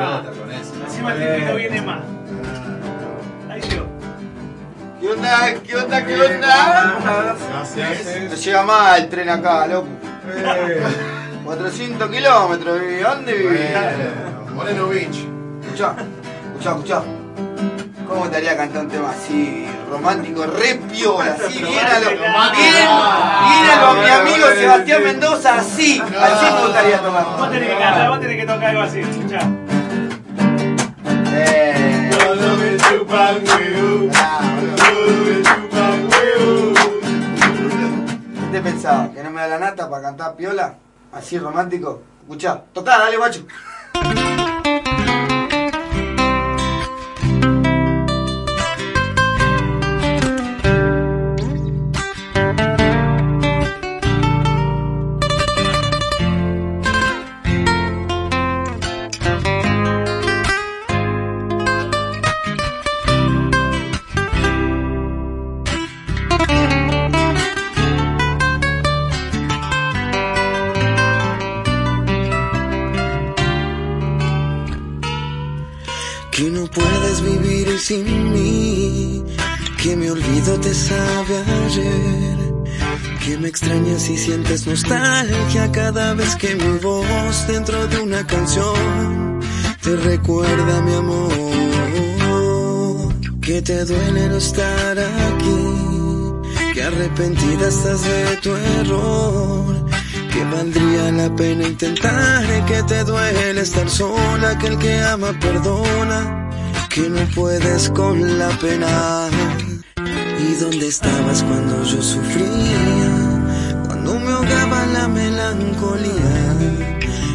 pelota con eso. Encima el tipito viene más. Ahí llegó. ¿Qué onda? ¿Qué onda? ¿Qué onda? No llega más el tren acá, loco. 400 kilómetros, ¿y ¿dónde vivís? Moreno Beach. Escuchá, escuchá, escuchá. ¿Cómo te haría cantar un tema así, romántico, re piola, así, bien a lo, bien, bien a lo mi amigo Sebastián Mendoza, así, así me gustaría tocar. Vos tenés que cantar, vos tenés que tocar algo así, escuchá. ¿Qué te pensaba? ¿Que no me da la nata para cantar piola? Así romántico. Escuchá, tocá, dale guacho. Que no puedes vivir sin mí, que mi olvido te sabe ayer, que me extrañas y sientes nostalgia cada vez que mi voz dentro de una canción te recuerda mi amor, que te duele no estar aquí, que arrepentida estás de tu error. Que valdría la pena intentar que te duele estar sola, que el que ama perdona, que no puedes con la pena. ¿Y dónde estabas cuando yo sufría? Cuando me ahogaba la melancolía,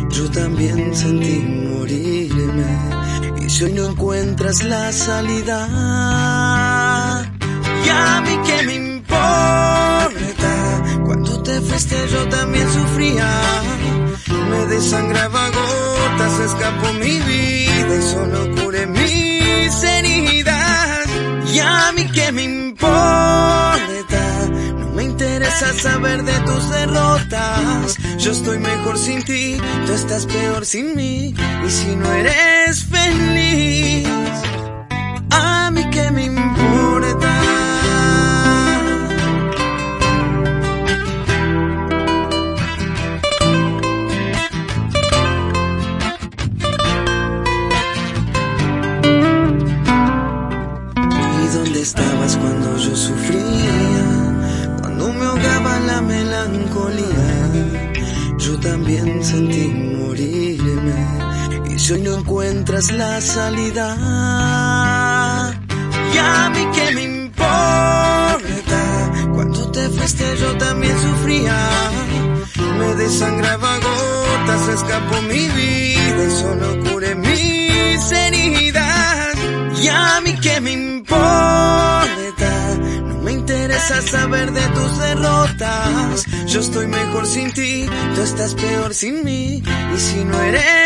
yo también sentí morirme. Y si hoy no encuentras la salida, y a mí que importa, fuiste yo también sufría. Me desangraba gotas, escapó mi vida y solo curé mis heridas. Y a mí que me importa, no me interesa saber de tus derrotas. Yo estoy mejor sin ti, tú estás peor sin mí. Y si no eres feliz, estabas cuando yo sufría? Cuando me ahogaba la melancolía. Yo también sentí morirme. Y si hoy no encuentras la salida, y a mí que me importa. Cuando te fuiste yo también sufría. Me desangraba gotas, escapó mi vida y solo curé mis heridas. Y a mí que me importa, interesa saber de tus derrotas. Yo estoy mejor sin ti, tú estás peor sin mí. Y si no eres